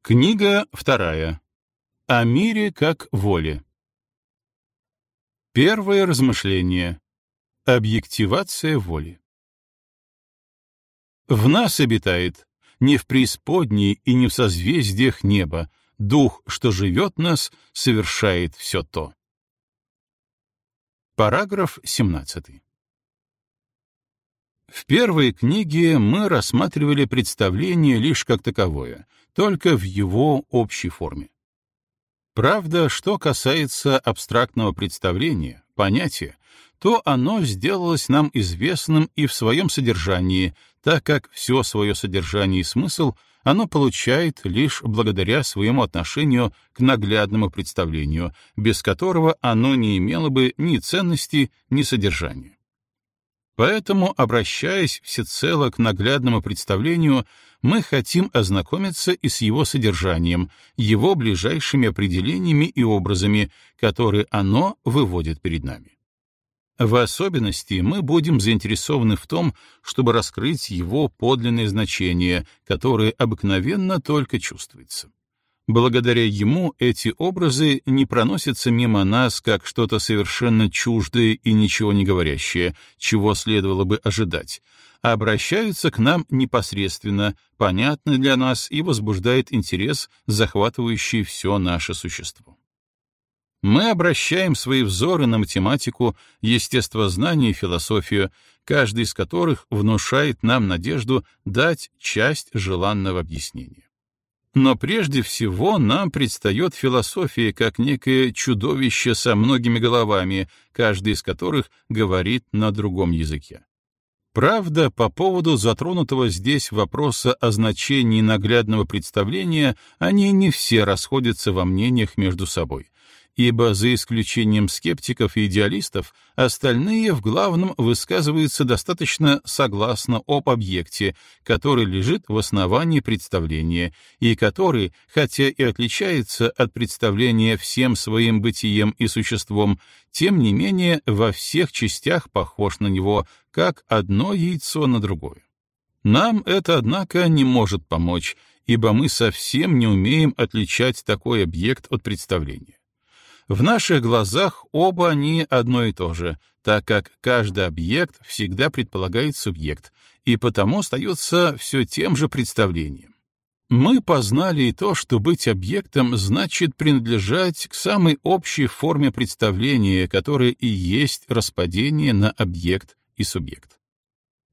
Книга вторая. О мире как воле. Первое размышление. Объективация воли. В нас обитает, не в преисподней и не в созвездиях неба, дух, что живет нас, совершает все то. Параграф 17. В первой книге мы рассматривали представление лишь как таковое, только в его общей форме. Правда, что касается абстрактного представления, понятия, то оно сделалось нам известным и в своем содержании, так как все свое содержание и смысл оно получает лишь благодаря своему отношению к наглядному представлению, без которого оно не имело бы ни ценности, ни содержания. Поэтому, обращаясь всецело к наглядному представлению, мы хотим ознакомиться и с его содержанием, его ближайшими определениями и образами, которые оно выводит перед нами. В особенности мы будем заинтересованы в том, чтобы раскрыть его подлинное значение, которое обыкновенно только чувствуется. Благодаря ему эти образы не проносятся мимо нас как что-то совершенно чуждое и ничего не говорящее, чего следовало бы ожидать, а обращаются к нам непосредственно, понятны для нас и возбуждает интерес, захватывающий все наше существо. Мы обращаем свои взоры на математику, естествознание и философию, каждый из которых внушает нам надежду дать часть желанного объяснения. Но прежде всего нам предстает философия как некое чудовище со многими головами, каждый из которых говорит на другом языке. Правда, по поводу затронутого здесь вопроса о значении наглядного представления, они не все расходятся во мнениях между собой, ибо за исключением скептиков и идеалистов, остальные в главном высказываются достаточно согласно об объекте, который лежит в основании представления, и который, хотя и отличается от представления всем своим бытием и существом, тем не менее во всех частях похож на него, как одно яйцо на другое. Нам это, однако, не может помочь, ибо мы совсем не умеем отличать такой объект от представления. В наших глазах оба они одно и то же, так как каждый объект всегда предполагает субъект, и потому остается все тем же представлением. Мы познали и то, что быть объектом значит принадлежать к самой общей форме представления, которая и есть распадение на объект и субъект.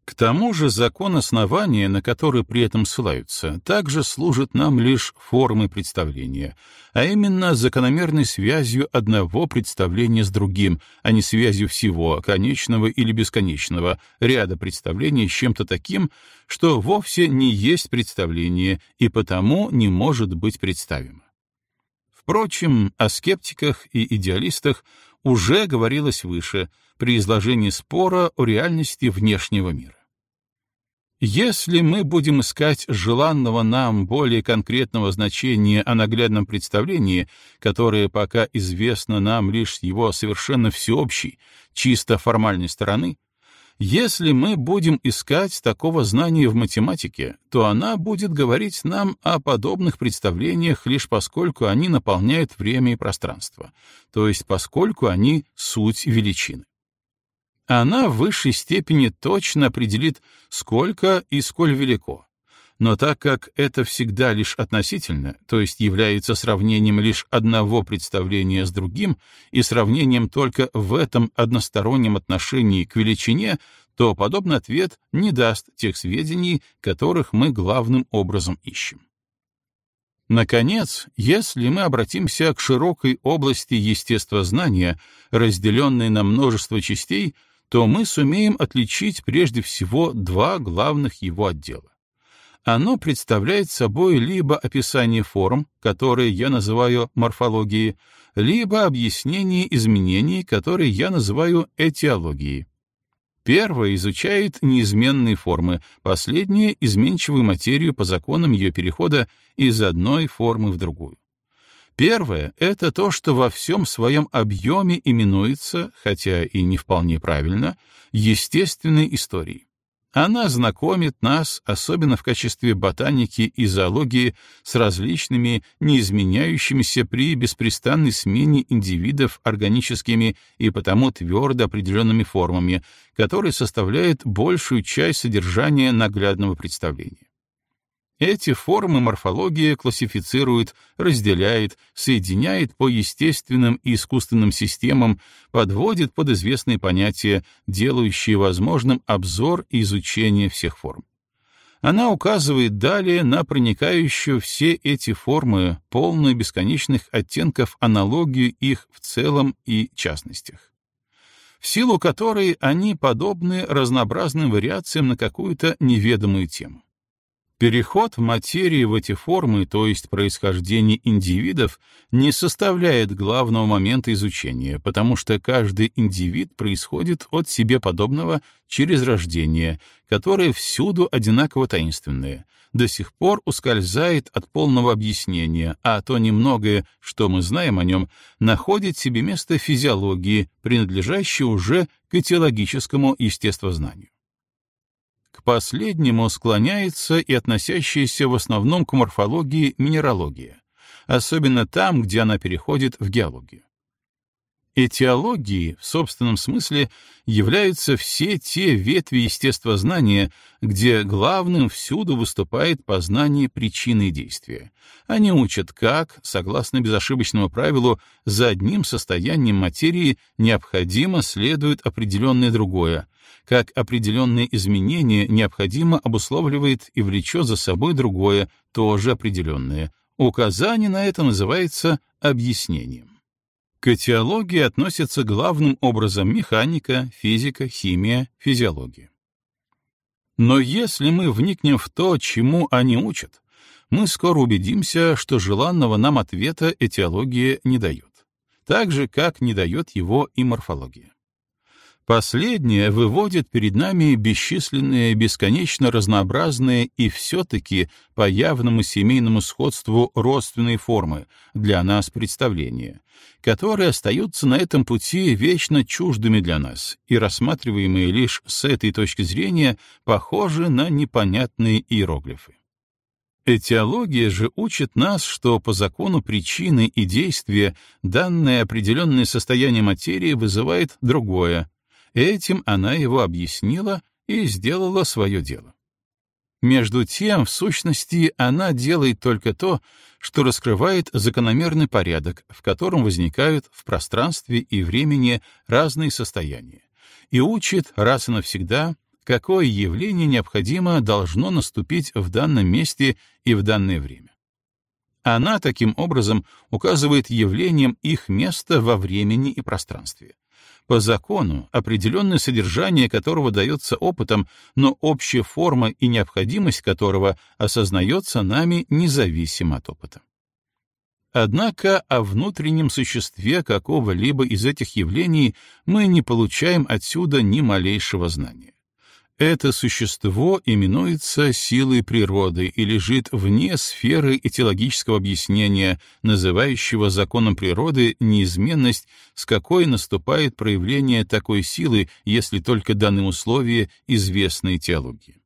К тому же закон основания, на который при этом ссылаются, также служит нам лишь формой представления, а именно закономерной связью одного представления с другим, а не связью всего, конечного или бесконечного, ряда представлений с чем-то таким, что вовсе не есть представление и потому не может быть представимо. Впрочем, о скептиках и идеалистах уже говорилось выше при изложении спора о реальности внешнего мира. Если мы будем искать желанного нам более конкретного значения о наглядном представлении, которое пока известно нам лишь с его совершенно всеобщей, чисто формальной стороны, если мы будем искать такого знания в математике, то она будет говорить нам о подобных представлениях лишь поскольку они наполняют время и пространство, то есть поскольку они суть величины она в высшей степени точно определит, сколько и сколь велико. Но так как это всегда лишь относительно, то есть является сравнением лишь одного представления с другим и сравнением только в этом одностороннем отношении к величине, то подобный ответ не даст тех сведений, которых мы главным образом ищем. Наконец, если мы обратимся к широкой области естествознания, разделенной на множество частей, то мы сумеем отличить прежде всего два главных его отдела. Оно представляет собой либо описание форм, которые я называю морфологией, либо объяснение изменений, которые я называю этиологией. Первое изучает неизменные формы, последнее — изменчивую материю по законам ее перехода из одной формы в другую. Первое — это то, что во всем своем объеме именуется, хотя и не вполне правильно, естественной историей. Она знакомит нас, особенно в качестве ботаники и зоологии, с различными, неизменяющимися при беспрестанной смене индивидов органическими и потому твердо определенными формами, которые составляют большую часть содержания наглядного представления. Эти формы морфология классифицирует, разделяет, соединяет по естественным и искусственным системам, подводит под известные понятия, делающие возможным обзор и изучение всех форм. Она указывает далее на проникающую все эти формы, полную бесконечных оттенков аналогию их в целом и частностях в силу которой они подобны разнообразным вариациям на какую-то неведомую тему. Переход в материи в эти формы, то есть происхождение индивидов, не составляет главного момента изучения, потому что каждый индивид происходит от себе подобного через рождение, которое всюду одинаково таинственное, до сих пор ускользает от полного объяснения, а то немногое, что мы знаем о нем, находит себе место физиологии, принадлежащей уже к этиологическому естествознанию. Последнему склоняется и относящаяся в основном к морфологии минералогия, особенно там, где она переходит в геологию. Этиологией в собственном смысле являются все те ветви естествознания, где главным всюду выступает познание причины действия. Они учат, как, согласно безошибочному правилу, за одним состоянием материи необходимо следует определенное другое, как определенное изменение необходимо обусловливает и влечет за собой другое, тоже определенное. Указание на это называется объяснением. К теологии относятся главным образом механика, физика, химия, физиология. Но если мы вникнем в то, чему они учат, мы скоро убедимся, что желанного нам ответа этиология не дает, так же, как не дает его и морфология. Последнее выводит перед нами бесчисленные, бесконечно разнообразные и все-таки по явному семейному сходству родственные формы для нас представления, которые остаются на этом пути вечно чуждыми для нас и рассматриваемые лишь с этой точки зрения похожи на непонятные иероглифы. Этиология же учит нас, что по закону причины и действия данное определенное состояние материи вызывает другое, Этим она его объяснила и сделала свое дело. Между тем, в сущности, она делает только то, что раскрывает закономерный порядок, в котором возникают в пространстве и времени разные состояния, и учит раз и навсегда, какое явление необходимо должно наступить в данном месте и в данное время. Она таким образом указывает явлениям их место во времени и пространстве, по закону, определенное содержание которого дается опытом, но общая форма и необходимость которого осознается нами независимо от опыта. Однако о внутреннем существе какого-либо из этих явлений мы не получаем отсюда ни малейшего знания. Это существо именуется силой природы и лежит вне сферы этиологического объяснения, называющего законом природы неизменность, с какой наступает проявление такой силы, если только даны условия известной теологии.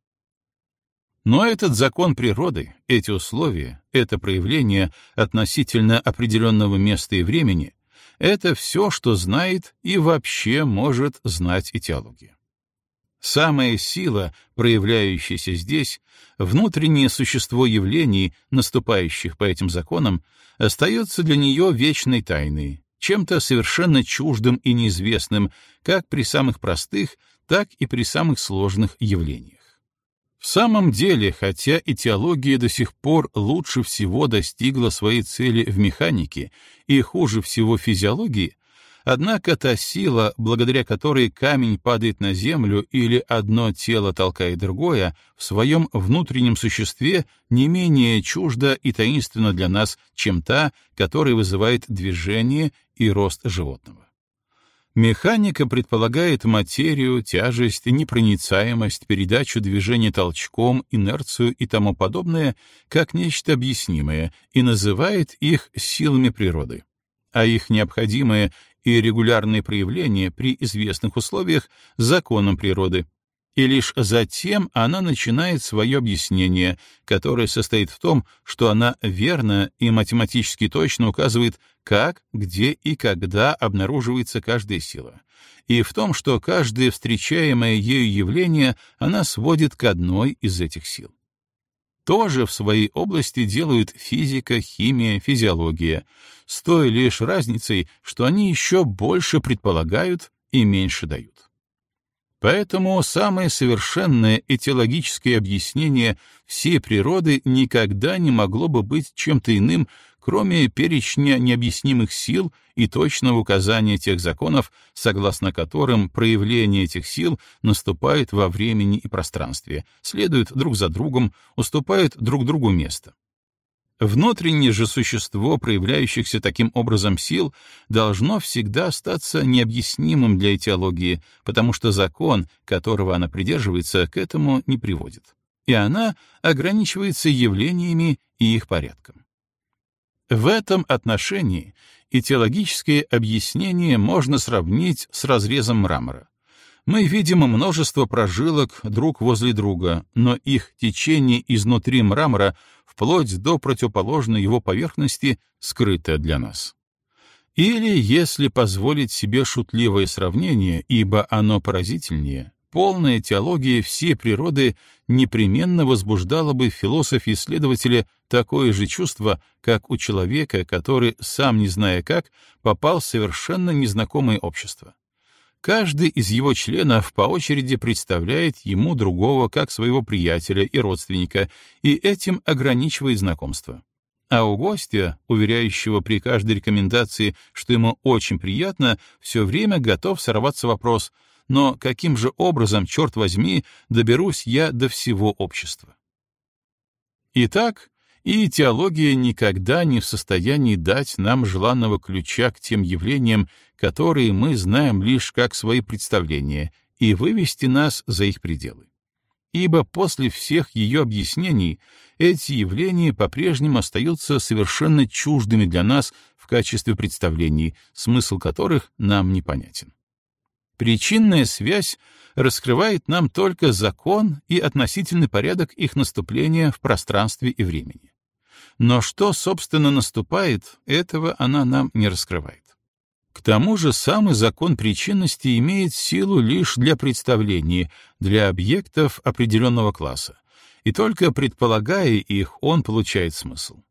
Но этот закон природы, эти условия, это проявление относительно определенного места и времени — это все, что знает и вообще может знать этиология. Самая сила, проявляющаяся здесь, внутреннее существо явлений, наступающих по этим законам, остается для нее вечной тайной, чем-то совершенно чуждым и неизвестным как при самых простых, так и при самых сложных явлениях. В самом деле, хотя и теология до сих пор лучше всего достигла своей цели в механике и хуже всего в физиологии, Однако та сила, благодаря которой камень падает на землю или одно тело толкает другое, в своем внутреннем существе не менее чужда и таинственна для нас, чем та, которая вызывает движение и рост животного. Механика предполагает материю, тяжесть, непроницаемость, передачу движения толчком, инерцию и тому подобное как нечто объяснимое и называет их силами природы а их необходимое и регулярные проявления при известных условиях законом природы, и лишь затем она начинает свое объяснение, которое состоит в том, что она верно и математически точно указывает, как, где и когда обнаруживается каждая сила, и в том, что каждое встречаемое ею явление она сводит к одной из этих сил. Тоже в своей области делают физика, химия, физиология, с той лишь разницей, что они еще больше предполагают и меньше дают. Поэтому самое совершенное этиологическое объяснение всей природы никогда не могло бы быть чем-то иным, кроме перечня необъяснимых сил и точного указания тех законов, согласно которым проявление этих сил наступает во времени и пространстве, следуют друг за другом, уступают друг другу место. Внутреннее же существо проявляющихся таким образом сил должно всегда остаться необъяснимым для этиологии, потому что закон, которого она придерживается, к этому не приводит. И она ограничивается явлениями и их порядком. В этом отношении этиологическое объяснение можно сравнить с разрезом мрамора. Мы видим множество прожилок друг возле друга, но их течение изнутри мрамора вплоть до противоположной его поверхности, скрытая для нас. Или, если позволить себе шутливое сравнение, ибо оно поразительнее, полная теология всей природы непременно возбуждала бы в философе-исследователе такое же чувство, как у человека, который, сам не зная как, попал в совершенно незнакомое общество. Каждый из его членов по очереди представляет ему другого как своего приятеля и родственника, и этим ограничивает знакомство. А у гостя, уверяющего при каждой рекомендации, что ему очень приятно, все время готов сорваться вопрос «Но каким же образом, черт возьми, доберусь я до всего общества?» Итак, и теология никогда не в состоянии дать нам желанного ключа к тем явлениям, которые мы знаем лишь как свои представления, и вывести нас за их пределы. Ибо после всех ее объяснений эти явления по-прежнему остаются совершенно чуждыми для нас в качестве представлений, смысл которых нам непонятен. Причинная связь раскрывает нам только закон и относительный порядок их наступления в пространстве и времени. Но что, собственно, наступает, этого она нам не раскрывает. К тому же самый закон причинности имеет силу лишь для представлений, для объектов определенного класса, и только предполагая их, он получает смысл.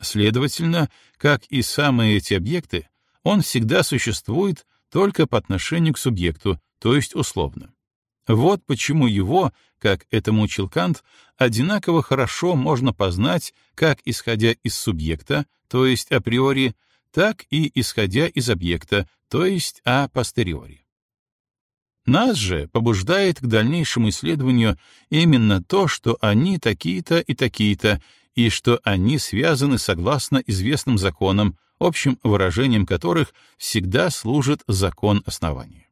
Следовательно, как и самые эти объекты, он всегда существует только по отношению к субъекту, то есть условно. Вот почему его, как этому учил Кант, одинаково хорошо можно познать как исходя из субъекта, то есть априори, так и исходя из объекта, то есть а постериори. Нас же побуждает к дальнейшему исследованию именно то, что они такие-то и такие-то, и что они связаны согласно известным законам, общим выражением которых всегда служит закон основания.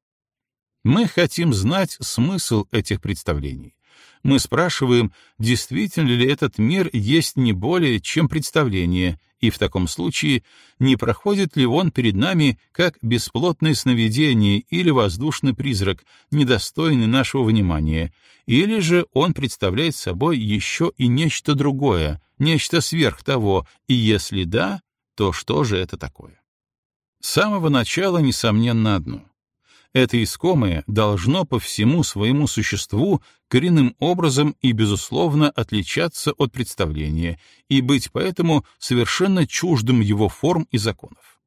Мы хотим знать смысл этих представлений, мы спрашиваем, действительно ли этот мир есть не более, чем представление, и в таком случае не проходит ли он перед нами как бесплотное сновидение или воздушный призрак, недостойный нашего внимания, или же он представляет собой еще и нечто другое, нечто сверх того, и если да, то что же это такое? С самого начала, несомненно, одно это искомое должно по всему своему существу коренным образом и, безусловно, отличаться от представления и быть поэтому совершенно чуждым его форм и законов.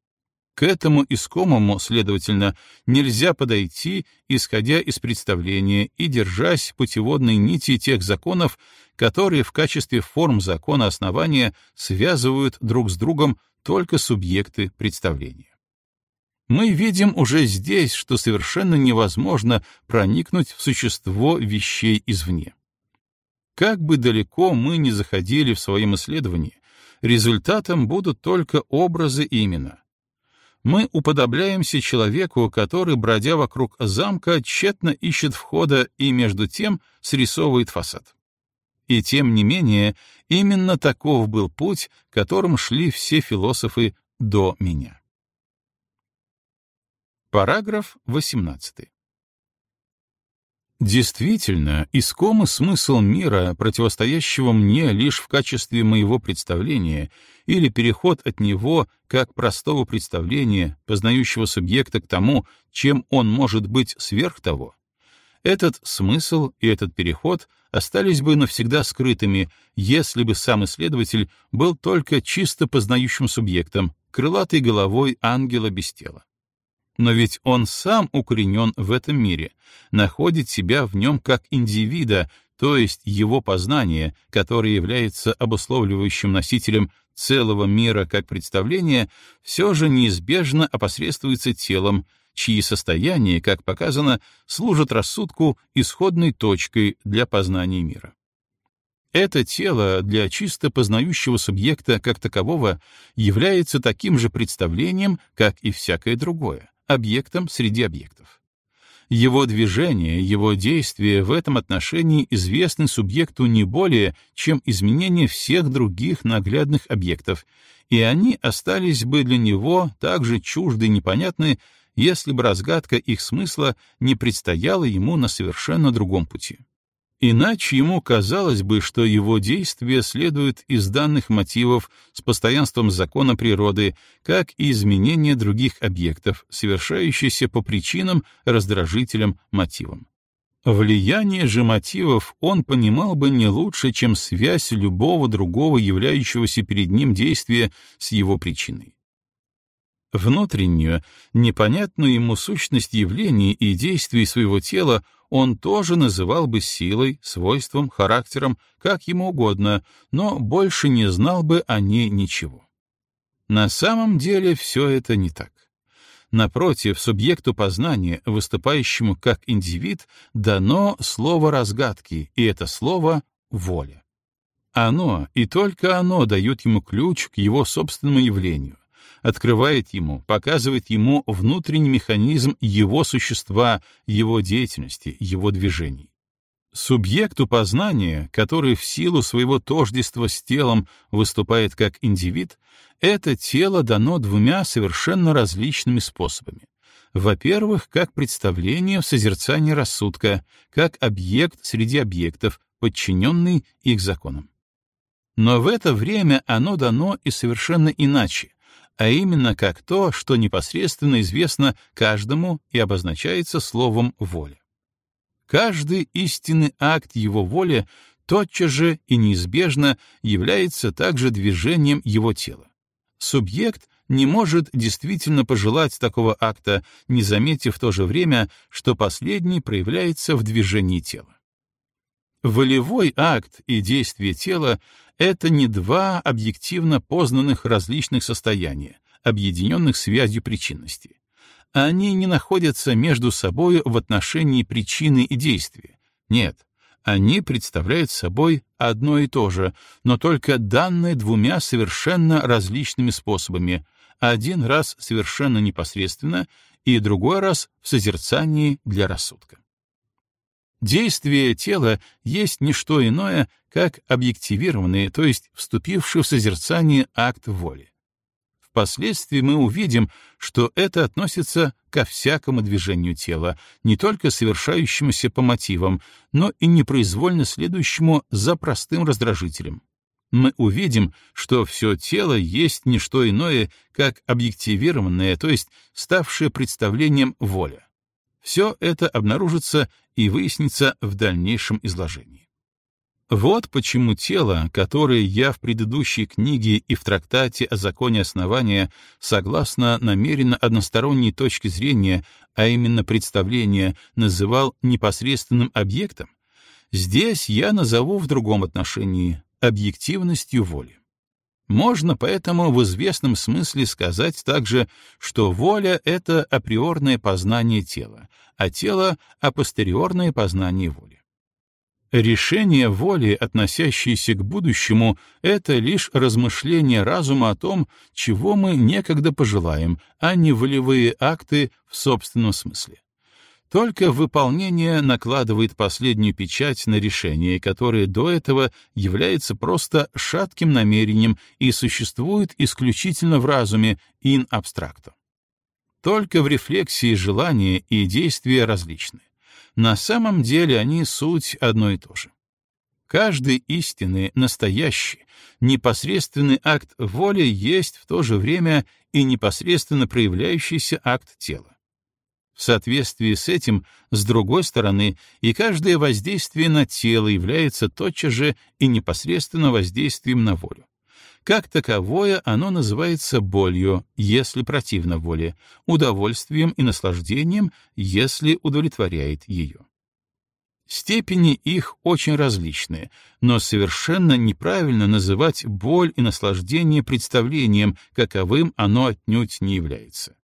К этому искомому, следовательно, нельзя подойти, исходя из представления и держась путеводной нити тех законов, которые в качестве форм закона основания связывают друг с другом только субъекты представления мы видим уже здесь, что совершенно невозможно проникнуть в существо вещей извне. Как бы далеко мы ни заходили в своем исследовании, результатом будут только образы и имена. Мы уподобляемся человеку, который, бродя вокруг замка, тщетно ищет входа и между тем срисовывает фасад. И тем не менее, именно таков был путь, которым шли все философы до меня. Параграф 18. Действительно, искомый смысл мира, противостоящего мне лишь в качестве моего представления, или переход от него как простого представления, познающего субъекта к тому, чем он может быть сверх того, этот смысл и этот переход остались бы навсегда скрытыми, если бы сам исследователь был только чисто познающим субъектом, крылатой головой ангела без тела. Но ведь он сам укоренен в этом мире, находит себя в нем как индивида, то есть его познание, которое является обусловливающим носителем целого мира как представления, все же неизбежно опосредствуется телом, чьи состояния, как показано, служат рассудку исходной точкой для познания мира. Это тело для чисто познающего субъекта как такового является таким же представлением, как и всякое другое объектом среди объектов. Его движение, его действия в этом отношении известны субъекту не более, чем изменение всех других наглядных объектов, и они остались бы для него также чужды и непонятны, если бы разгадка их смысла не предстояла ему на совершенно другом пути. Иначе ему казалось бы, что его действия следуют из данных мотивов с постоянством закона природы, как и изменения других объектов, совершающиеся по причинам, раздражителям, мотивам. Влияние же мотивов он понимал бы не лучше, чем связь любого другого являющегося перед ним действия с его причиной. Внутреннюю, непонятную ему сущность явлений и действий своего тела он тоже называл бы силой, свойством, характером, как ему угодно, но больше не знал бы о ней ничего. На самом деле все это не так. Напротив, субъекту познания, выступающему как индивид, дано слово разгадки, и это слово — воля. Оно, и только оно дает ему ключ к его собственному явлению, открывает ему, показывает ему внутренний механизм его существа, его деятельности, его движений. Субъекту познания, который в силу своего тождества с телом выступает как индивид, это тело дано двумя совершенно различными способами. Во-первых, как представление в созерцании рассудка, как объект среди объектов, подчиненный их законам. Но в это время оно дано и совершенно иначе, а именно как то, что непосредственно известно каждому и обозначается словом «воля». Каждый истинный акт его воли тотчас же и неизбежно является также движением его тела. Субъект не может действительно пожелать такого акта, не заметив в то же время, что последний проявляется в движении тела. Волевой акт и действие тела — это не два объективно познанных различных состояния, объединенных связью причинности. Они не находятся между собой в отношении причины и действия. Нет, они представляют собой одно и то же, но только данное двумя совершенно различными способами, один раз совершенно непосредственно и другой раз в созерцании для рассудка. Действие тела есть не что иное, как объективированный, то есть вступивший в созерцание акт воли. Впоследствии мы увидим, что это относится ко всякому движению тела, не только совершающемуся по мотивам, но и непроизвольно следующему за простым раздражителем. Мы увидим, что все тело есть не что иное, как объективированное, то есть ставшее представлением воля. Все это обнаружится и выяснится в дальнейшем изложении. Вот почему тело, которое я в предыдущей книге и в трактате о законе основания, согласно намеренно односторонней точке зрения, а именно представления, называл непосредственным объектом, здесь я назову в другом отношении — объективностью воли. Можно поэтому в известном смысле сказать также, что воля — это априорное познание тела, а тело — апостериорное познание воли. Решение воли, относящееся к будущему, — это лишь размышление разума о том, чего мы некогда пожелаем, а не волевые акты в собственном смысле. Только выполнение накладывает последнюю печать на решение, которое до этого является просто шатким намерением и существует исключительно в разуме, ин абстракто. Только в рефлексии желания и действия различны. На самом деле они суть одно и то же. Каждый истинный, настоящий, непосредственный акт воли есть в то же время и непосредственно проявляющийся акт тела. В соответствии с этим, с другой стороны, и каждое воздействие на тело является тотчас же и непосредственно воздействием на волю. Как таковое оно называется болью, если противно воле, удовольствием и наслаждением, если удовлетворяет ее. Степени их очень различны, но совершенно неправильно называть боль и наслаждение представлением, каковым оно отнюдь не является.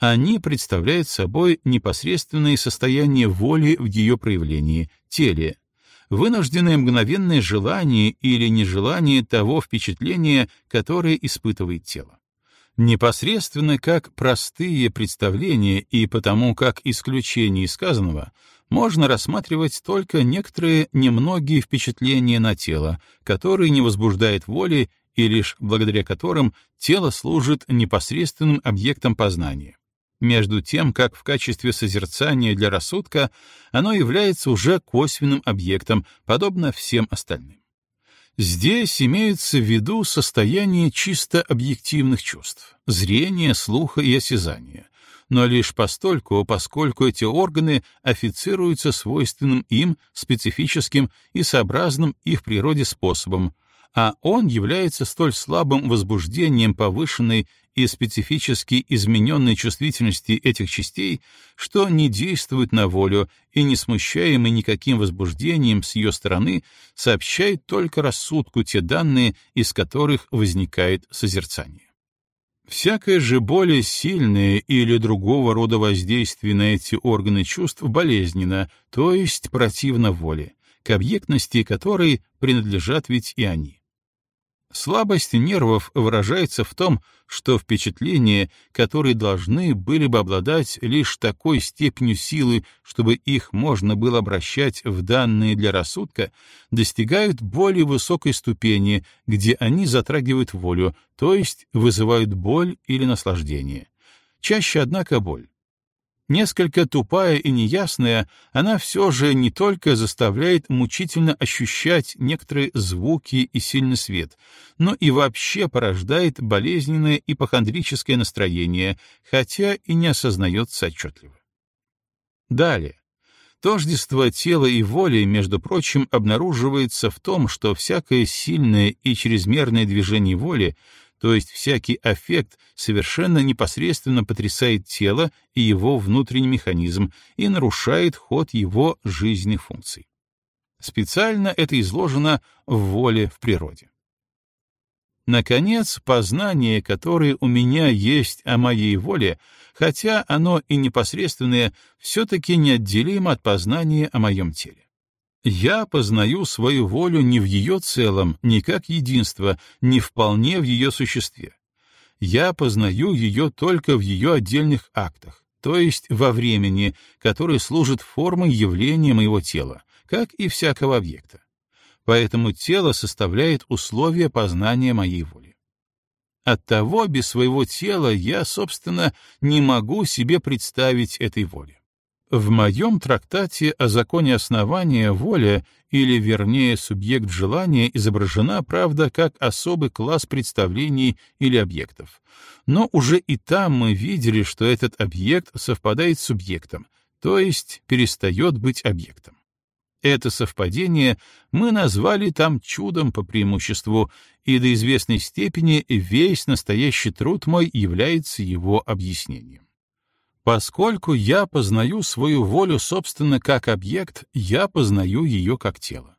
Они представляют собой непосредственное состояние воли в ее проявлении, теле, вынужденное мгновенное желание или нежелание того впечатления, которое испытывает тело. Непосредственно как простые представления и потому как исключение сказанного можно рассматривать только некоторые немногие впечатления на тело, которые не возбуждают воли и лишь благодаря которым тело служит непосредственным объектом познания между тем как в качестве созерцания для рассудка оно является уже косвенным объектом, подобно всем остальным. Здесь имеется в виду состояние чисто объективных чувств — зрения, слуха и осязания, но лишь постольку, поскольку эти органы официруются свойственным им, специфическим и сообразным их природе способом, а он является столь слабым возбуждением повышенной и специфически измененной чувствительности этих частей, что не действует на волю и, не смущаемый никаким возбуждением с ее стороны, сообщает только рассудку те данные, из которых возникает созерцание. Всякое же более сильное или другого рода воздействие на эти органы чувств болезненно, то есть противно воле, к объектности которой принадлежат ведь и они. Слабость нервов выражается в том, что впечатления, которые должны были бы обладать лишь такой степенью силы, чтобы их можно было обращать в данные для рассудка, достигают более высокой ступени, где они затрагивают волю, то есть вызывают боль или наслаждение. Чаще, однако, боль. Несколько тупая и неясная, она все же не только заставляет мучительно ощущать некоторые звуки и сильный свет, но и вообще порождает болезненное ипохондрическое настроение, хотя и не осознается отчетливо. Далее. Тождество тела и воли, между прочим, обнаруживается в том, что всякое сильное и чрезмерное движение воли то есть всякий аффект совершенно непосредственно потрясает тело и его внутренний механизм и нарушает ход его жизненных функций. Специально это изложено в воле в природе. Наконец, познание, которое у меня есть о моей воле, хотя оно и непосредственное, все-таки неотделимо от познания о моем теле. Я познаю свою волю не в ее целом, не как единство, не вполне в ее существе. Я познаю ее только в ее отдельных актах, то есть во времени, которое служит формой явления моего тела, как и всякого объекта. Поэтому тело составляет условия познания моей воли. Оттого без своего тела я, собственно, не могу себе представить этой воли. В моем трактате о законе основания воля, или вернее субъект желания, изображена, правда, как особый класс представлений или объектов. Но уже и там мы видели, что этот объект совпадает с субъектом, то есть перестает быть объектом. Это совпадение мы назвали там чудом по преимуществу, и до известной степени весь настоящий труд мой является его объяснением. Поскольку я познаю свою волю, собственно, как объект, я познаю ее как тело.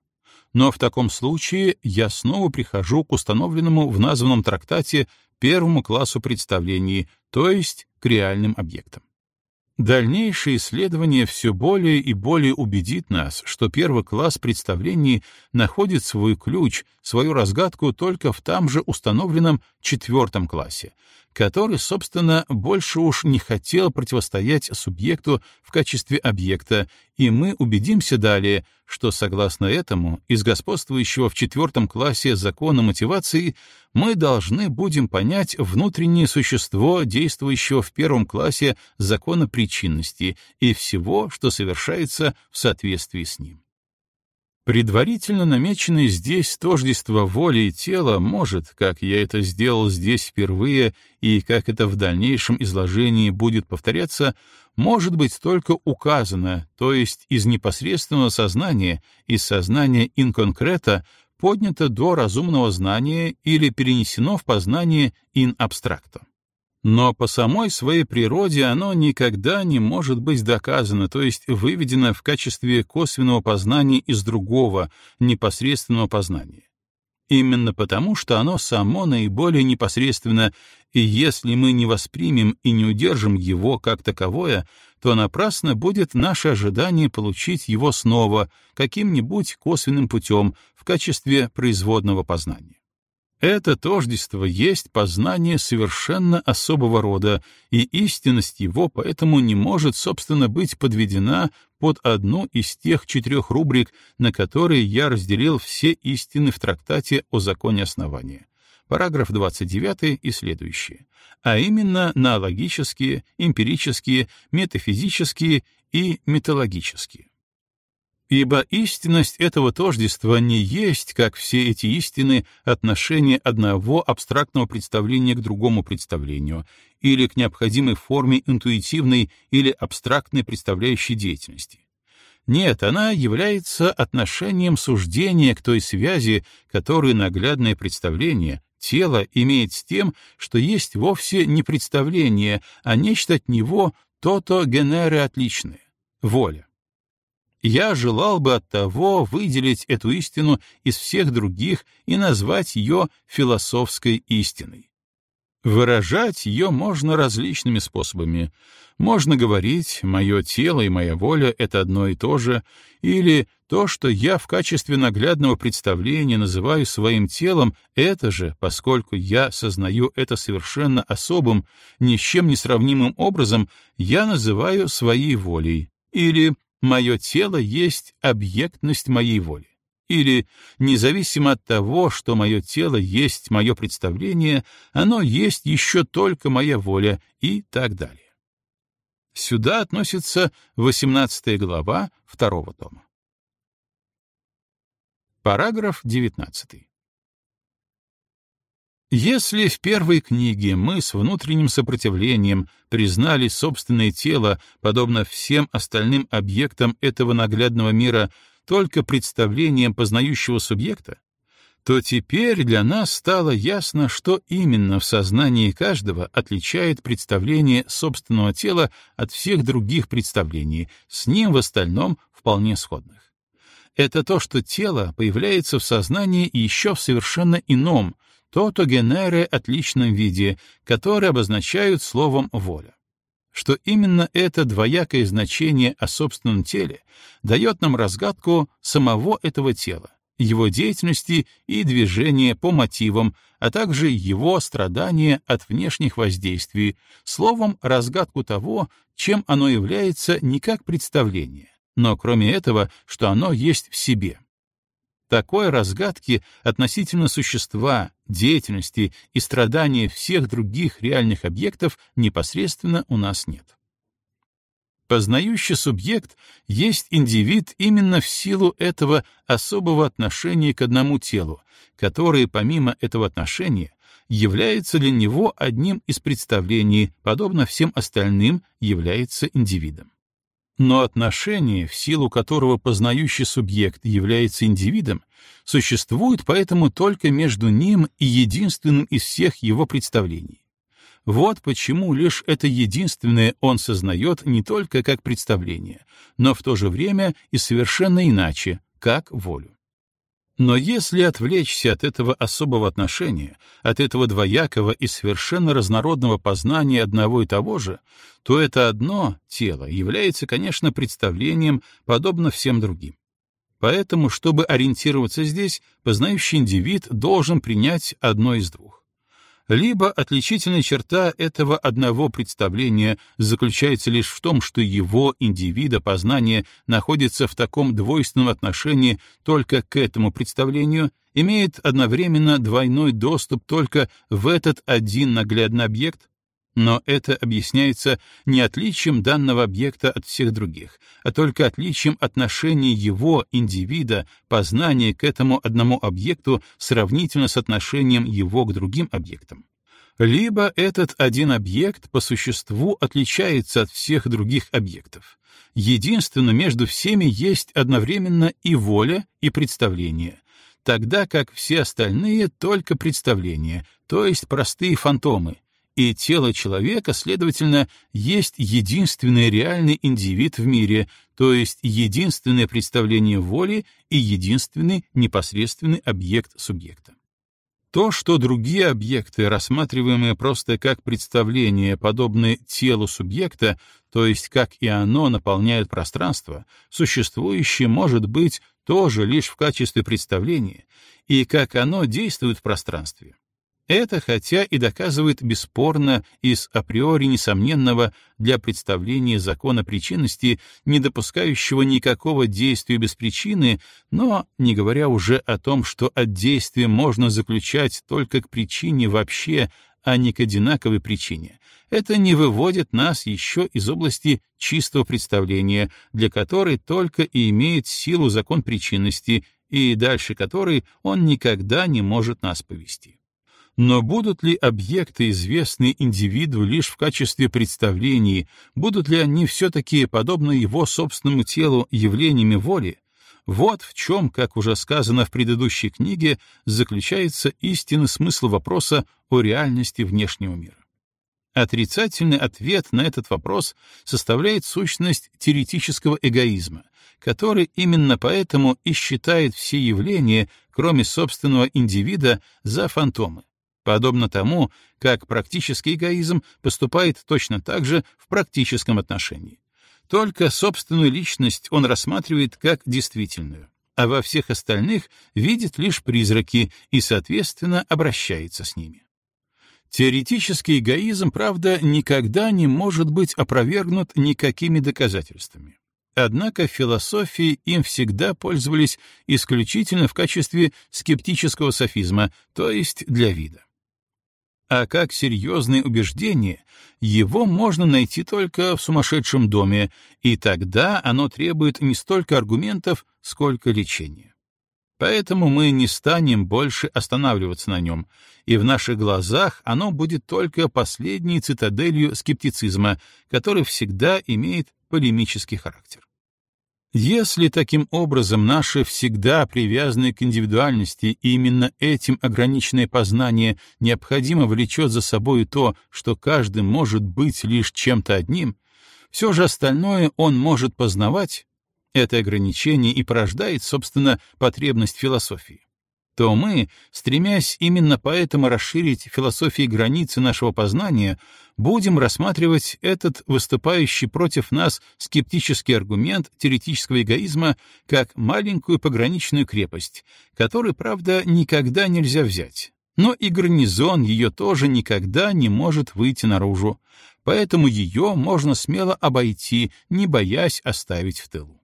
Но в таком случае я снова прихожу к установленному в названном трактате первому классу представлений, то есть к реальным объектам. Дальнейшее исследование все более и более убедит нас, что первый класс представлений находит свой ключ, свою разгадку только в там же установленном четвертом классе, который, собственно, больше уж не хотел противостоять субъекту в качестве объекта, и мы убедимся далее, что, согласно этому, из господствующего в четвертом классе закона мотивации мы должны будем понять внутреннее существо действующего в первом классе закона причинности и всего, что совершается в соответствии с ним. Предварительно намеченное здесь тождество воли и тела может, как я это сделал здесь впервые и как это в дальнейшем изложении будет повторяться, может быть только указано, то есть из непосредственного сознания, из сознания инконкрета, поднято до разумного знания или перенесено в познание ин абстракто. Но по самой своей природе оно никогда не может быть доказано, то есть выведено в качестве косвенного познания из другого, непосредственного познания. Именно потому, что оно само наиболее непосредственно, и если мы не воспримем и не удержим его как таковое, то напрасно будет наше ожидание получить его снова каким-нибудь косвенным путем в качестве производного познания. Это тождество есть познание совершенно особого рода, и истинность его поэтому не может, собственно, быть подведена под одну из тех четырех рубрик, на которые я разделил все истины в трактате о законе основания. Параграф 29 и следующие. А именно на логические, эмпирические, метафизические и металлогические. Ибо истинность этого тождества не есть, как все эти истины, отношение одного абстрактного представления к другому представлению или к необходимой форме интуитивной или абстрактной представляющей деятельности. Нет, она является отношением суждения к той связи, которую наглядное представление, тело имеет с тем, что есть вовсе не представление, а нечто от него то-то генере отличное — воля я желал бы от того выделить эту истину из всех других и назвать ее философской истиной. Выражать ее можно различными способами. Можно говорить «моё тело и моя воля — это одно и то же», или «то, что я в качестве наглядного представления называю своим телом, это же, поскольку я сознаю это совершенно особым, ни с чем не сравнимым образом, я называю своей волей», или мое тело есть объектность моей воли. Или, независимо от того, что мое тело есть мое представление, оно есть еще только моя воля и так далее. Сюда относится 18 глава второго тома. Параграф 19. Если в первой книге мы с внутренним сопротивлением признали собственное тело, подобно всем остальным объектам этого наглядного мира, только представлением познающего субъекта, то теперь для нас стало ясно, что именно в сознании каждого отличает представление собственного тела от всех других представлений, с ним в остальном вполне сходных. Это то, что тело появляется в сознании еще в совершенно ином, то-то генере отличном виде, которые обозначают словом «воля». Что именно это двоякое значение о собственном теле дает нам разгадку самого этого тела, его деятельности и движения по мотивам, а также его страдания от внешних воздействий, словом, разгадку того, чем оно является не как представление, но кроме этого, что оно есть в себе — такой разгадки относительно существа, деятельности и страдания всех других реальных объектов непосредственно у нас нет. Познающий субъект есть индивид именно в силу этого особого отношения к одному телу, которое помимо этого отношения является для него одним из представлений, подобно всем остальным является индивидом. Но отношение, в силу которого познающий субъект является индивидом, существует поэтому только между ним и единственным из всех его представлений. Вот почему лишь это единственное он сознает не только как представление, но в то же время и совершенно иначе, как волю. Но если отвлечься от этого особого отношения, от этого двоякого и совершенно разнородного познания одного и того же, то это одно тело является, конечно, представлением, подобно всем другим. Поэтому, чтобы ориентироваться здесь, познающий индивид должен принять одно из двух. Либо отличительная черта этого одного представления заключается лишь в том, что его индивида познания находится в таком двойственном отношении только к этому представлению, имеет одновременно двойной доступ только в этот один наглядный объект, но это объясняется не отличием данного объекта от всех других, а только отличием отношения его, индивида, познания к этому одному объекту сравнительно с отношением его к другим объектам. Либо этот один объект по существу отличается от всех других объектов. Единственно между всеми есть одновременно и воля, и представление, тогда как все остальные — только представления, то есть простые фантомы, и тело человека, следовательно, есть единственный реальный индивид в мире, то есть единственное представление воли и единственный непосредственный объект субъекта. То, что другие объекты, рассматриваемые просто как представления, подобные телу субъекта, то есть как и оно наполняет пространство, существующее может быть тоже лишь в качестве представления, и как оно действует в пространстве, это хотя и доказывает бесспорно из априори несомненного для представления закона причинности, не допускающего никакого действия без причины, но, не говоря уже о том, что от действия можно заключать только к причине вообще, а не к одинаковой причине, это не выводит нас еще из области чистого представления, для которой только и имеет силу закон причинности, и дальше которой он никогда не может нас повести. Но будут ли объекты известны индивиду лишь в качестве представлений, будут ли они все-таки, подобно его собственному телу, явлениями воли? Вот в чем, как уже сказано в предыдущей книге, заключается истинный смысл вопроса о реальности внешнего мира. Отрицательный ответ на этот вопрос составляет сущность теоретического эгоизма, который именно поэтому и считает все явления, кроме собственного индивида, за фантомы, подобно тому, как практический эгоизм поступает точно так же в практическом отношении. Только собственную личность он рассматривает как действительную, а во всех остальных видит лишь призраки и, соответственно, обращается с ними. Теоретический эгоизм, правда, никогда не может быть опровергнут никакими доказательствами. Однако в философии им всегда пользовались исключительно в качестве скептического софизма, то есть для вида а как серьезное убеждение, его можно найти только в сумасшедшем доме, и тогда оно требует не столько аргументов, сколько лечения. Поэтому мы не станем больше останавливаться на нем, и в наших глазах оно будет только последней цитаделью скептицизма, который всегда имеет полемический характер. Если таким образом наше всегда привязанное к индивидуальности и именно этим ограниченное познание необходимо влечет за собой то, что каждый может быть лишь чем-то одним, все же остальное он может познавать, это ограничение и порождает, собственно, потребность философии то мы, стремясь именно поэтому расширить философии границы нашего познания, будем рассматривать этот выступающий против нас скептический аргумент теоретического эгоизма как маленькую пограничную крепость, которую, правда, никогда нельзя взять. Но и гарнизон ее тоже никогда не может выйти наружу, поэтому ее можно смело обойти, не боясь оставить в тылу.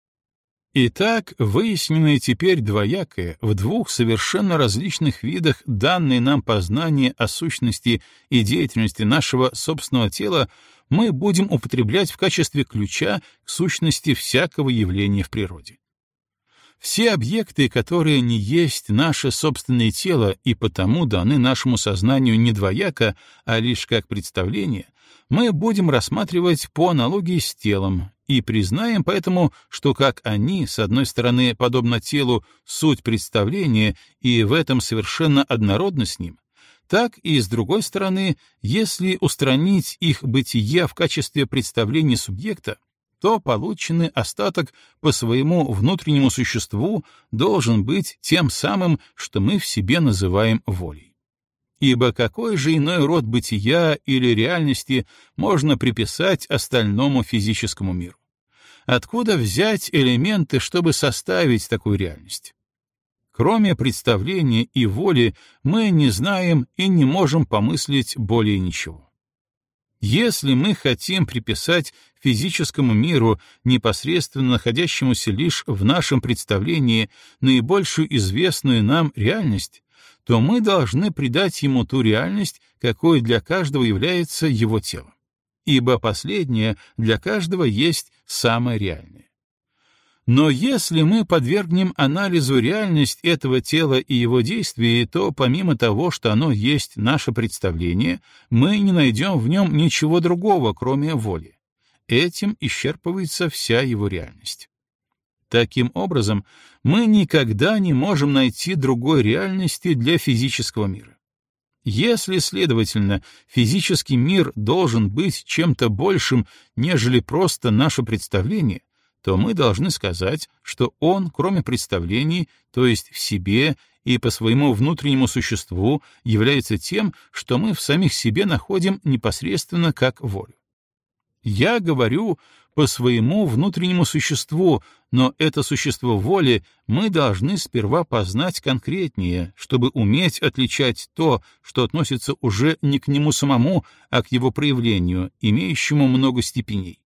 Итак, выясненное теперь двоякое, в двух совершенно различных видах данные нам познание о сущности и деятельности нашего собственного тела мы будем употреблять в качестве ключа к сущности всякого явления в природе. Все объекты, которые не есть наше собственное тело и потому даны нашему сознанию не двояко, а лишь как представление, мы будем рассматривать по аналогии с телом и признаем поэтому, что как они, с одной стороны, подобно телу, суть представления и в этом совершенно однородны с ним, так и, с другой стороны, если устранить их бытие в качестве представления субъекта, то полученный остаток по своему внутреннему существу должен быть тем самым, что мы в себе называем волей. Ибо какой же иной род бытия или реальности можно приписать остальному физическому миру? Откуда взять элементы, чтобы составить такую реальность? Кроме представления и воли мы не знаем и не можем помыслить более ничего. Если мы хотим приписать физическому миру, непосредственно находящемуся лишь в нашем представлении, наибольшую известную нам реальность, то мы должны придать ему ту реальность, какой для каждого является его тело. Ибо последнее для каждого есть самое реальное. Но если мы подвергнем анализу реальность этого тела и его действий, то помимо того, что оно есть наше представление, мы не найдем в нем ничего другого, кроме воли. Этим исчерпывается вся его реальность. Таким образом, мы никогда не можем найти другой реальности для физического мира. Если, следовательно, физический мир должен быть чем-то большим, нежели просто наше представление, то мы должны сказать, что он, кроме представлений, то есть в себе и по своему внутреннему существу, является тем, что мы в самих себе находим непосредственно как волю. Я говорю по своему внутреннему существу, но это существо воли мы должны сперва познать конкретнее, чтобы уметь отличать то, что относится уже не к нему самому, а к его проявлению, имеющему много степеней.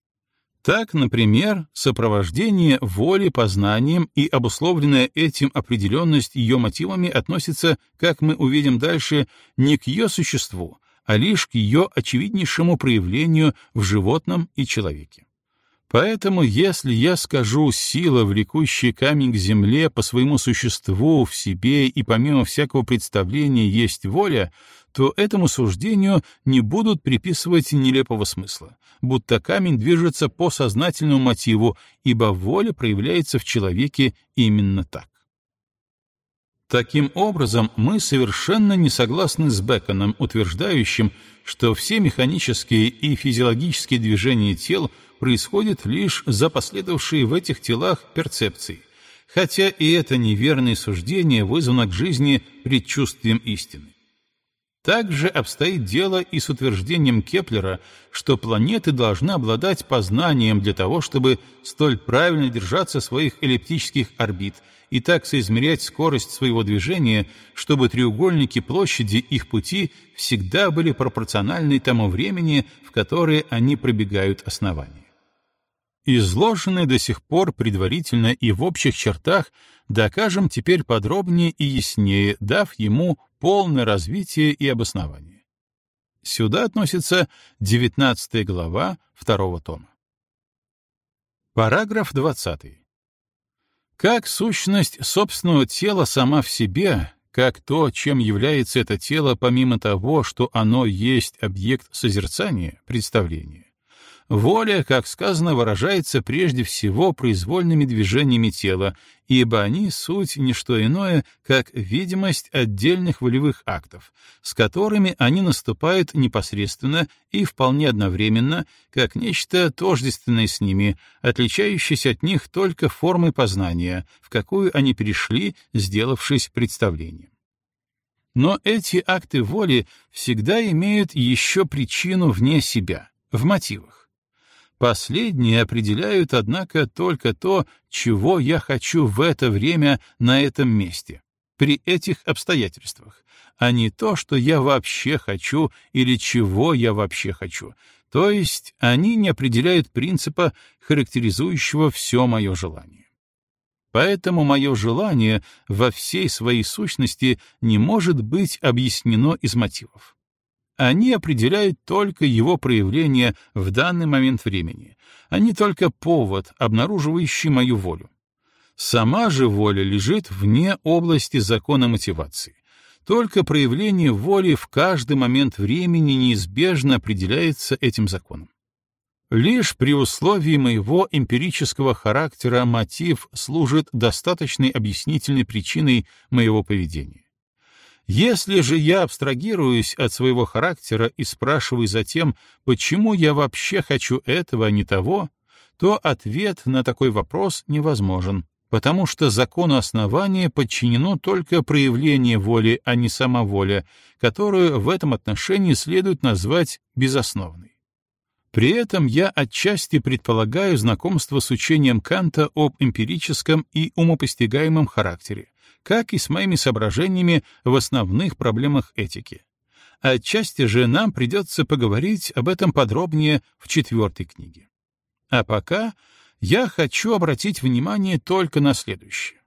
Так, например, сопровождение воли познанием и обусловленная этим определенность ее мотивами относится, как мы увидим дальше, не к ее существу, а лишь к ее очевиднейшему проявлению в животном и человеке. Поэтому, если я скажу «сила, влекущая камень к земле по своему существу, в себе и помимо всякого представления есть воля», то этому суждению не будут приписывать нелепого смысла, будто камень движется по сознательному мотиву, ибо воля проявляется в человеке именно так. Таким образом, мы совершенно не согласны с Беконом, утверждающим, что все механические и физиологические движения тел происходят лишь за последовавшие в этих телах перцепции, хотя и это неверное суждение вызвано к жизни предчувствием истины. Также обстоит дело и с утверждением Кеплера, что планеты должны обладать познанием для того, чтобы столь правильно держаться своих эллиптических орбит — и так соизмерять скорость своего движения, чтобы треугольники площади их пути всегда были пропорциональны тому времени, в которое они пробегают основание. Изложенное до сих пор предварительно и в общих чертах докажем теперь подробнее и яснее, дав ему полное развитие и обоснование. Сюда относится 19 глава второго тома. Параграф 20. Как сущность собственного тела сама в себе, как то, чем является это тело помимо того, что оно есть объект созерцания, представления, Воля, как сказано, выражается прежде всего произвольными движениями тела, ибо они — суть не что иное, как видимость отдельных волевых актов, с которыми они наступают непосредственно и вполне одновременно, как нечто тождественное с ними, отличающееся от них только формой познания, в какую они перешли, сделавшись представлением. Но эти акты воли всегда имеют еще причину вне себя, в мотивах. Последние определяют, однако, только то, чего я хочу в это время на этом месте, при этих обстоятельствах, а не то, что я вообще хочу или чего я вообще хочу. То есть они не определяют принципа, характеризующего все мое желание. Поэтому мое желание во всей своей сущности не может быть объяснено из мотивов. Они определяют только его проявление в данный момент времени. Они только повод, обнаруживающий мою волю. Сама же воля лежит вне области закона мотивации. Только проявление воли в каждый момент времени неизбежно определяется этим законом. Лишь при условии моего эмпирического характера мотив служит достаточной объяснительной причиной моего поведения. Если же я абстрагируюсь от своего характера и спрашиваю затем, почему я вообще хочу этого, а не того, то ответ на такой вопрос невозможен, потому что закону основания подчинено только проявление воли, а не сама воля, которую в этом отношении следует назвать безосновной. При этом я отчасти предполагаю знакомство с учением Канта об эмпирическом и умопостигаемом характере, как и с моими соображениями в основных проблемах этики. Отчасти же нам придется поговорить об этом подробнее в четвертой книге. А пока я хочу обратить внимание только на следующее.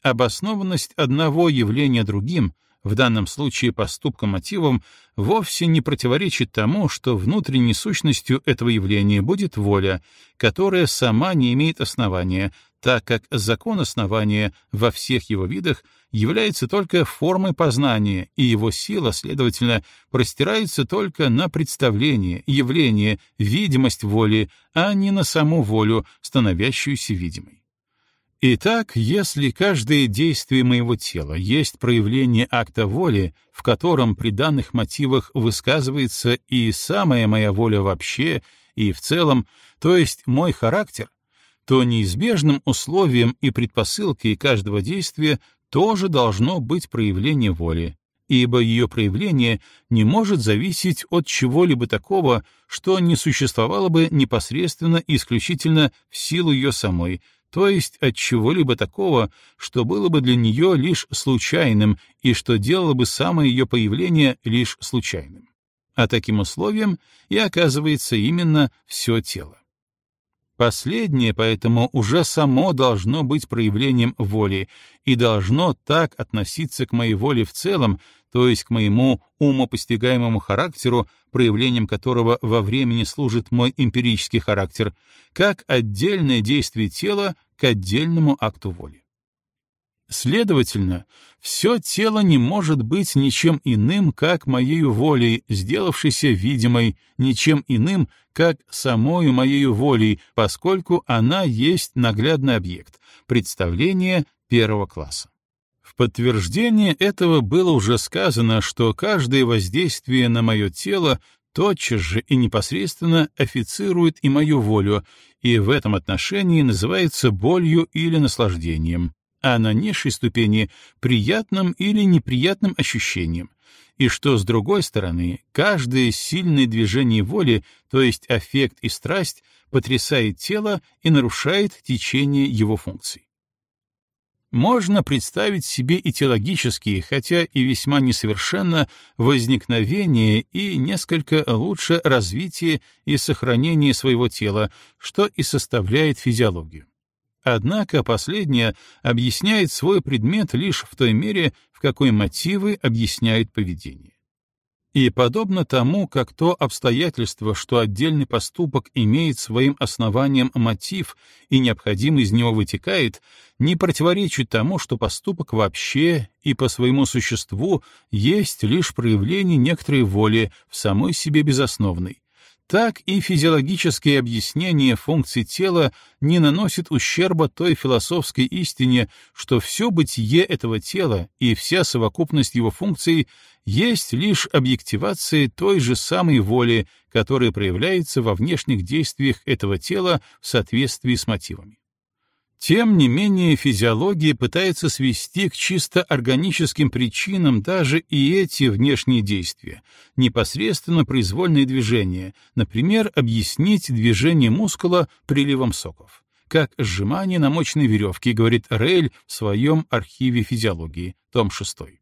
Обоснованность одного явления другим — в данном случае поступком мотивом, вовсе не противоречит тому, что внутренней сущностью этого явления будет воля, которая сама не имеет основания, так как закон основания во всех его видах является только формой познания, и его сила, следовательно, простирается только на представление, явление, видимость воли, а не на саму волю, становящуюся видимой. Итак, если каждое действие моего тела есть проявление акта воли, в котором при данных мотивах высказывается и самая моя воля вообще, и в целом, то есть мой характер, то неизбежным условием и предпосылкой каждого действия тоже должно быть проявление воли, ибо ее проявление не может зависеть от чего-либо такого, что не существовало бы непосредственно и исключительно в силу ее самой, то есть от чего-либо такого, что было бы для нее лишь случайным и что делало бы самое ее появление лишь случайным. А таким условием и оказывается именно все тело. Последнее поэтому уже само должно быть проявлением воли и должно так относиться к моей воле в целом, то есть к моему умопостигаемому характеру, проявлением которого во времени служит мой эмпирический характер, как отдельное действие тела к отдельному акту воли. Следовательно, все тело не может быть ничем иным, как моею волей, сделавшейся видимой, ничем иным, как самою моею волей, поскольку она есть наглядный объект, представление первого класса. В подтверждение этого было уже сказано, что каждое воздействие на мое тело тотчас же и непосредственно официрует и мою волю, и в этом отношении называется болью или наслаждением, а на низшей ступени — приятным или неприятным ощущением, и что, с другой стороны, каждое сильное движение воли, то есть аффект и страсть, потрясает тело и нарушает течение его функций. Можно представить себе этиологические, хотя и весьма несовершенно, возникновение и несколько лучше развитие и сохранение своего тела, что и составляет физиологию. Однако последнее объясняет свой предмет лишь в той мере, в какой мотивы объясняют поведение. И подобно тому, как то обстоятельство, что отдельный поступок имеет своим основанием мотив и необходимо из него вытекает, не противоречит тому, что поступок вообще и по своему существу есть лишь проявление некоторой воли в самой себе безосновной, так и физиологические объяснения функций тела не наносят ущерба той философской истине, что все бытие этого тела и вся совокупность его функций есть лишь объективация той же самой воли, которая проявляется во внешних действиях этого тела в соответствии с мотивами. Тем не менее, физиология пытается свести к чисто органическим причинам даже и эти внешние действия, непосредственно произвольные движения, например, объяснить движение мускула приливом соков, как сжимание на мощной веревке, говорит Рейль в своем архиве физиологии, том 6.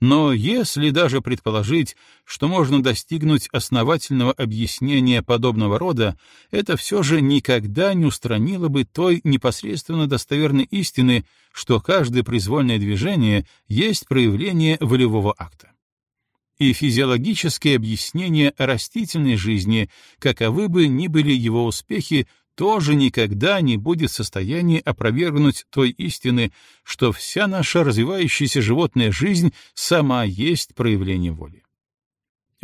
Но если даже предположить, что можно достигнуть основательного объяснения подобного рода, это все же никогда не устранило бы той непосредственно достоверной истины, что каждое произвольное движение есть проявление волевого акта. И физиологические объяснения растительной жизни, каковы бы ни были его успехи, тоже никогда не будет в состоянии опровергнуть той истины, что вся наша развивающаяся животная жизнь сама есть проявление воли.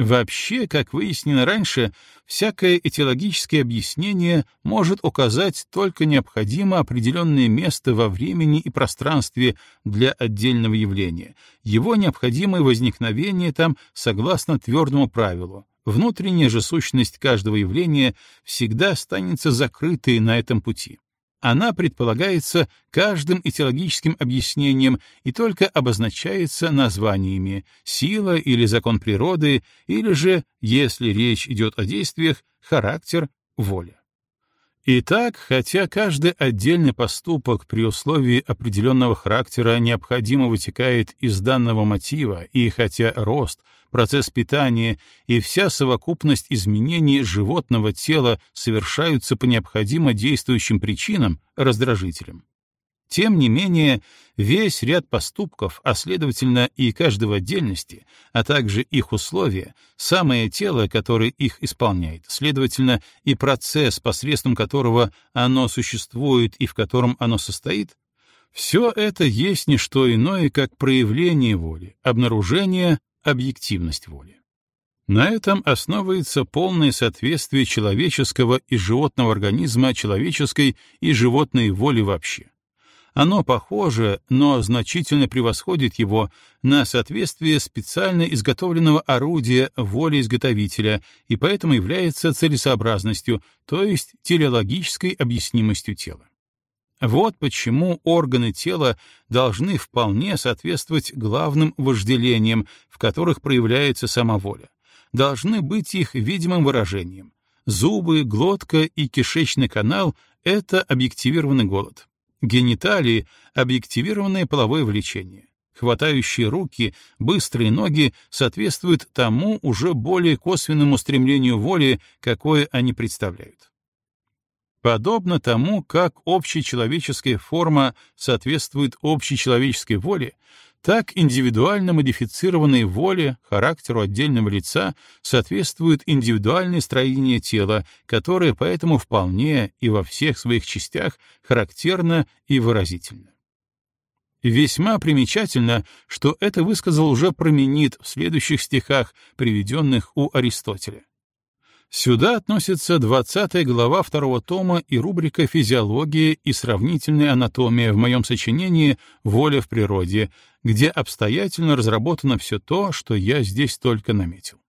Вообще, как выяснено раньше, всякое этиологическое объяснение может указать только необходимо определенное место во времени и пространстве для отдельного явления, его необходимое возникновение там согласно твердому правилу, Внутренняя же сущность каждого явления всегда останется закрытой на этом пути. Она предполагается каждым этиологическим объяснением и только обозначается названиями «сила» или «закон природы», или же, если речь идет о действиях, «характер», «воля». Итак, хотя каждый отдельный поступок при условии определенного характера необходимо вытекает из данного мотива, и хотя рост, процесс питания и вся совокупность изменений животного тела совершаются по необходимо действующим причинам, раздражителям, тем не менее, весь ряд поступков, а следовательно и каждого отдельности, а также их условия, самое тело, которое их исполняет, следовательно и процесс, посредством которого оно существует и в котором оно состоит, все это есть не что иное, как проявление воли, обнаружение, объективность воли. На этом основывается полное соответствие человеческого и животного организма человеческой и животной воли вообще. Оно похоже, но значительно превосходит его на соответствие специально изготовленного орудия воли изготовителя и поэтому является целесообразностью, то есть телеологической объяснимостью тела. Вот почему органы тела должны вполне соответствовать главным вожделениям, в которых проявляется сама воля. Должны быть их видимым выражением. Зубы, глотка и кишечный канал — это объективированный голод. Гениталии — объективированное половое влечение. Хватающие руки, быстрые ноги соответствуют тому уже более косвенному стремлению воли, какое они представляют. Подобно тому, как общечеловеческая форма соответствует общечеловеческой воле, так индивидуально модифицированной воле, характеру отдельного лица соответствует индивидуальное строение тела, которое поэтому вполне и во всех своих частях характерно и выразительно. Весьма примечательно, что это высказал уже Променит в следующих стихах, приведенных у Аристотеля. Сюда относится 20 глава второго тома и рубрика «Физиология и сравнительная анатомия» в моем сочинении «Воля в природе», где обстоятельно разработано все то, что я здесь только наметил.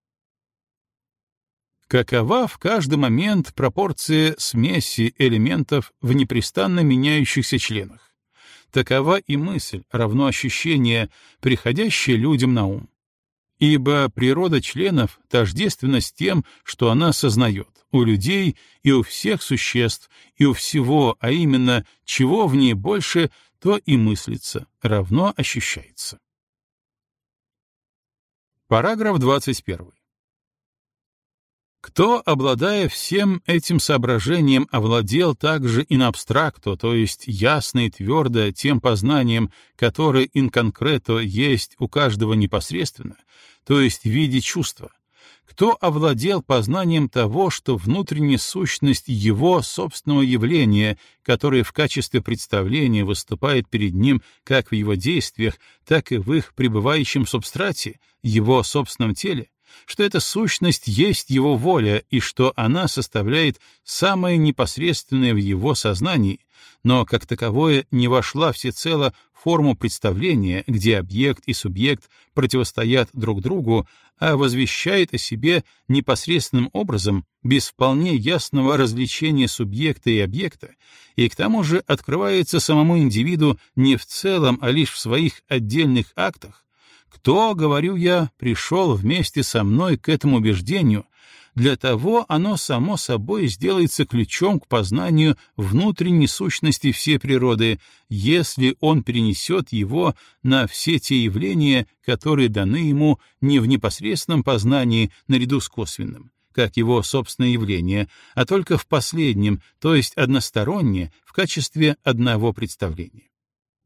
Какова в каждый момент пропорция смеси элементов в непрестанно меняющихся членах? Такова и мысль, равно ощущение, приходящее людям на ум ибо природа членов тождественна с тем, что она сознает у людей и у всех существ, и у всего, а именно, чего в ней больше, то и мыслится, равно ощущается. Параграф 21. Кто, обладая всем этим соображением, овладел также и на абстракто, то есть ясно и твердо тем познанием, которое инконкрето есть у каждого непосредственно, то есть в виде чувства, кто овладел познанием того, что внутренняя сущность его собственного явления, которое в качестве представления выступает перед ним как в его действиях, так и в их пребывающем субстрате, его собственном теле, что эта сущность есть его воля и что она составляет самое непосредственное в его сознании, но как таковое не вошла всецело в форму представления, где объект и субъект противостоят друг другу, а возвещает о себе непосредственным образом, без вполне ясного развлечения субъекта и объекта, и к тому же открывается самому индивиду не в целом, а лишь в своих отдельных актах, кто, говорю я, пришел вместе со мной к этому убеждению, для того оно само собой сделается ключом к познанию внутренней сущности всей природы, если он перенесет его на все те явления, которые даны ему не в непосредственном познании наряду с косвенным, как его собственное явление, а только в последнем, то есть односторонне, в качестве одного представления.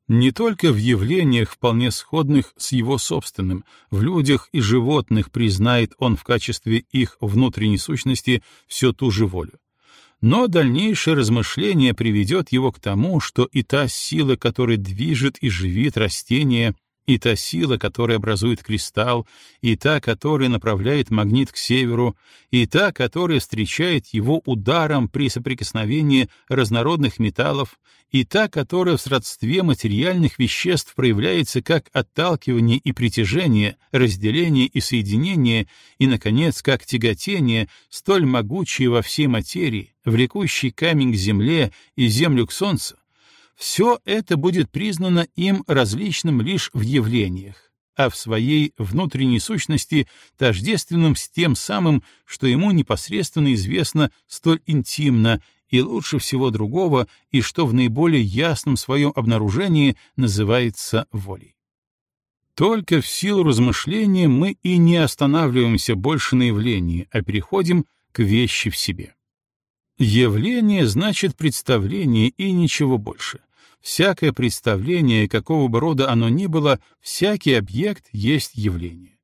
Не только в явлениях, вполне сходных с его собственным, в людях и животных признает он в качестве их внутренней сущности всю ту же волю. Но дальнейшее размышление приведет его к тому, что и та сила, которая движет и живит растение, и та сила, которая образует кристалл, и та, которая направляет магнит к северу, и та, которая встречает его ударом при соприкосновении разнородных металлов, и та, которая в сродстве материальных веществ проявляется как отталкивание и притяжение, разделение и соединение, и, наконец, как тяготение, столь могучие во всей материи, влекущий камень к земле и землю к солнцу, все это будет признано им различным лишь в явлениях, а в своей внутренней сущности тождественным с тем самым, что ему непосредственно известно столь интимно, и лучше всего другого, и что в наиболее ясном своем обнаружении называется волей. Только в силу размышления мы и не останавливаемся больше на явлении, а переходим к вещи в себе. Явление значит представление и ничего больше. Всякое представление, какого бы рода оно ни было, всякий объект есть явление.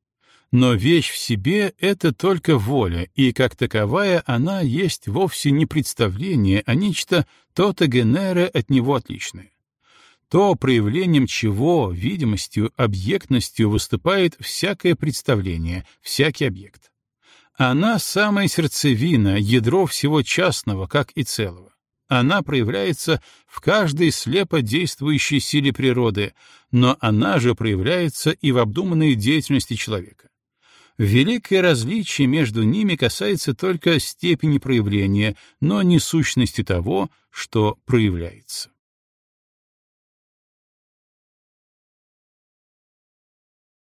Но вещь в себе — это только воля, и как таковая она есть вовсе не представление, а нечто то-то генере от него отличное то проявлением чего, видимостью, объектностью выступает всякое представление, всякий объект. Она самая сердцевина, ядро всего частного, как и целого. Она проявляется в каждой слепо действующей силе природы, но она же проявляется и в обдуманной деятельности человека. Великое различие между ними касается только степени проявления, но не сущности того, что проявляется.